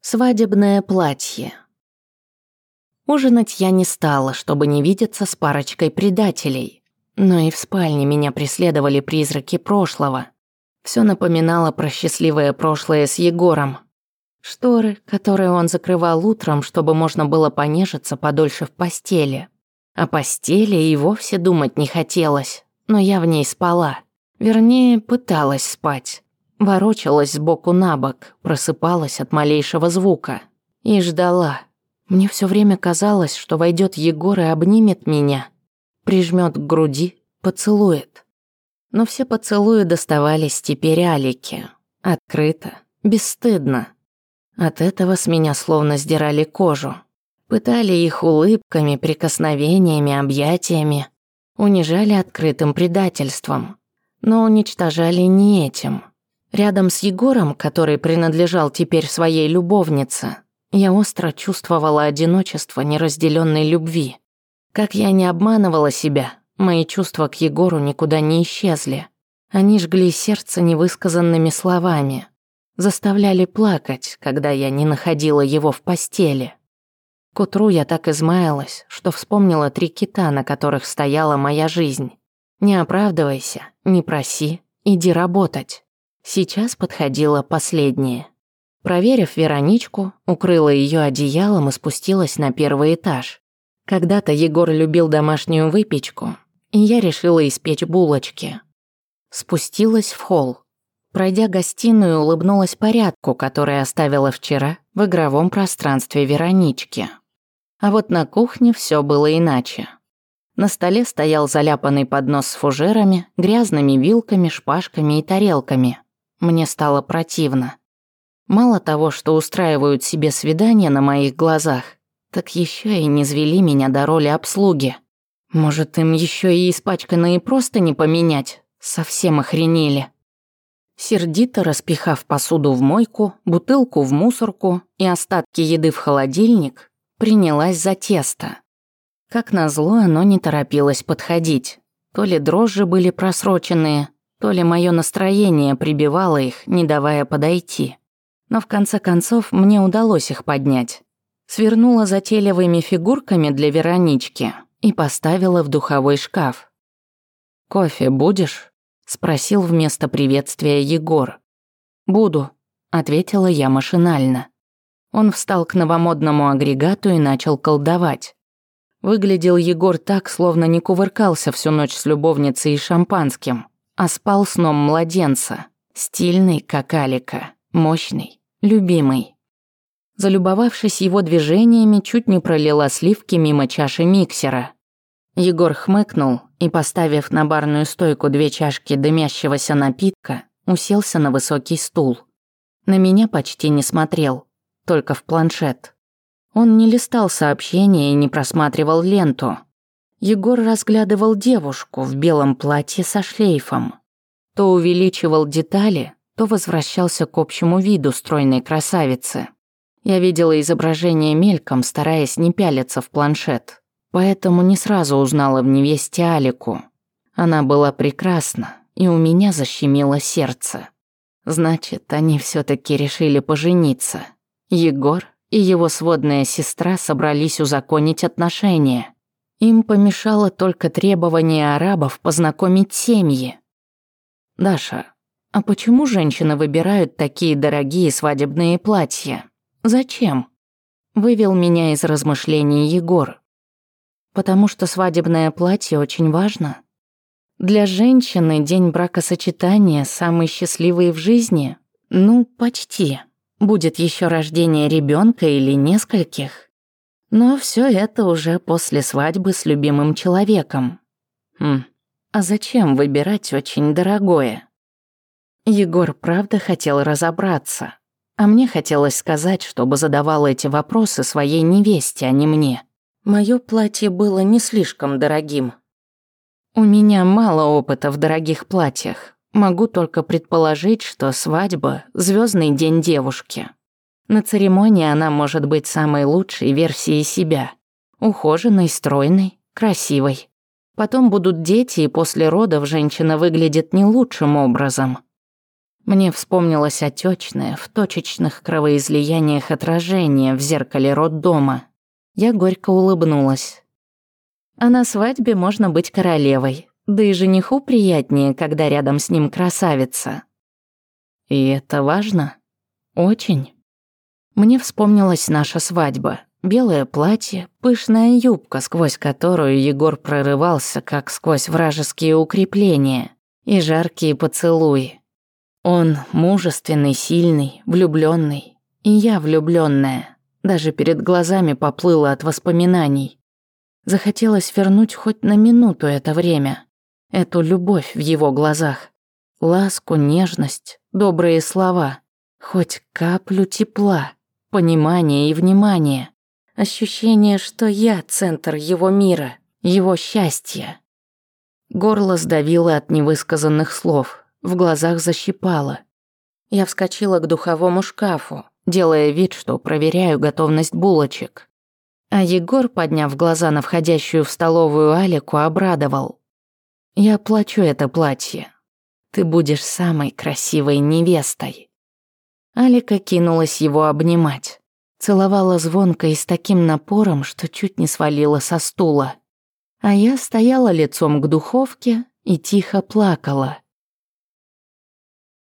Свадебное платье. Ужинать я не стала, чтобы не видеться с парочкой предателей. Но и в спальне меня преследовали призраки прошлого. Все напоминало про счастливое прошлое с Егором. Шторы, которые он закрывал утром, чтобы можно было понежиться подольше в постели. О постели и вовсе думать не хотелось, но я в ней спала. Вернее, пыталась спать. Ворочалась сбоку на бок, просыпалась от малейшего звука. И ждала. Мне все время казалось, что войдет Егор и обнимет меня. Прижмет к груди, поцелует. Но все поцелуи доставались теперь Алике. Открыто, бесстыдно. От этого с меня словно сдирали кожу. Пытали их улыбками, прикосновениями, объятиями. Унижали открытым предательством. Но уничтожали не этим – Рядом с Егором, который принадлежал теперь своей любовнице, я остро чувствовала одиночество неразделенной любви. Как я не обманывала себя, мои чувства к Егору никуда не исчезли. Они жгли сердце невысказанными словами, заставляли плакать, когда я не находила его в постели. К утру я так измаялась, что вспомнила три кита, на которых стояла моя жизнь. Не оправдывайся, не проси, иди работать. Сейчас подходила последняя. Проверив Вероничку, укрыла ее одеялом и спустилась на первый этаж. Когда-то Егор любил домашнюю выпечку, и я решила испечь булочки. Спустилась в холл. Пройдя гостиную, улыбнулась порядку, который оставила вчера в игровом пространстве Веронички. А вот на кухне все было иначе. На столе стоял заляпанный поднос с фужерами, грязными вилками, шпажками и тарелками – мне стало противно. Мало того, что устраивают себе свидания на моих глазах, так еще и не звели меня до роли обслуги. Может, им еще и испачканные просто не поменять? Совсем охренели. Сердито распихав посуду в мойку, бутылку в мусорку и остатки еды в холодильник, принялась за тесто. Как назло, оно не торопилось подходить. То ли дрожжи были просроченные, то ли мое настроение прибивало их, не давая подойти. Но в конце концов мне удалось их поднять. Свернула затейливыми фигурками для Веронички и поставила в духовой шкаф. «Кофе будешь?» – спросил вместо приветствия Егор. «Буду», – ответила я машинально. Он встал к новомодному агрегату и начал колдовать. Выглядел Егор так, словно не кувыркался всю ночь с любовницей и шампанским – а спал сном младенца. Стильный, как Алика, мощный, любимый. Залюбовавшись его движениями, чуть не пролила сливки мимо чаши миксера. Егор хмыкнул и, поставив на барную стойку две чашки дымящегося напитка, уселся на высокий стул. На меня почти не смотрел, только в планшет. Он не листал сообщения и не просматривал ленту – Егор разглядывал девушку в белом платье со шлейфом. То увеличивал детали, то возвращался к общему виду стройной красавицы. Я видела изображение мельком, стараясь не пялиться в планшет. Поэтому не сразу узнала в невесте Алику. Она была прекрасна, и у меня защемило сердце. Значит, они все таки решили пожениться. Егор и его сводная сестра собрались узаконить отношения. Им помешало только требование арабов познакомить семьи. «Даша, а почему женщины выбирают такие дорогие свадебные платья? Зачем?» Вывел меня из размышлений Егор. «Потому что свадебное платье очень важно. Для женщины день бракосочетания самый счастливый в жизни, ну, почти. Будет еще рождение ребенка или нескольких. Но все это уже после свадьбы с любимым человеком. Хм, а зачем выбирать очень дорогое? Егор правда хотел разобраться. А мне хотелось сказать, чтобы задавал эти вопросы своей невесте, а не мне. Мое платье было не слишком дорогим. У меня мало опыта в дорогих платьях. Могу только предположить, что свадьба – звездный день девушки. На церемонии она может быть самой лучшей версией себя. Ухоженной, стройной, красивой. Потом будут дети, и после родов женщина выглядит не лучшим образом. Мне вспомнилось отечное в точечных кровоизлияниях отражение в зеркале роддома. Я горько улыбнулась. А на свадьбе можно быть королевой, да и жениху приятнее, когда рядом с ним красавица. И это важно? Очень. Мне вспомнилась наша свадьба. Белое платье, пышная юбка, сквозь которую Егор прорывался, как сквозь вражеские укрепления, и жаркие поцелуи. Он мужественный, сильный, влюбленный, и я влюбленная. Даже перед глазами поплыла от воспоминаний. Захотелось вернуть хоть на минуту это время, эту любовь в его глазах, ласку, нежность, добрые слова, хоть каплю тепла понимание и внимание. Ощущение, что я центр его мира, его счастья. Горло сдавило от невысказанных слов, в глазах защипало. Я вскочила к духовому шкафу, делая вид, что проверяю готовность булочек. А Егор, подняв глаза на входящую в столовую Алику, обрадовал. «Я плачу это платье. Ты будешь самой красивой невестой». Алика кинулась его обнимать. Целовала звонко и с таким напором, что чуть не свалила со стула. А я стояла лицом к духовке и тихо плакала.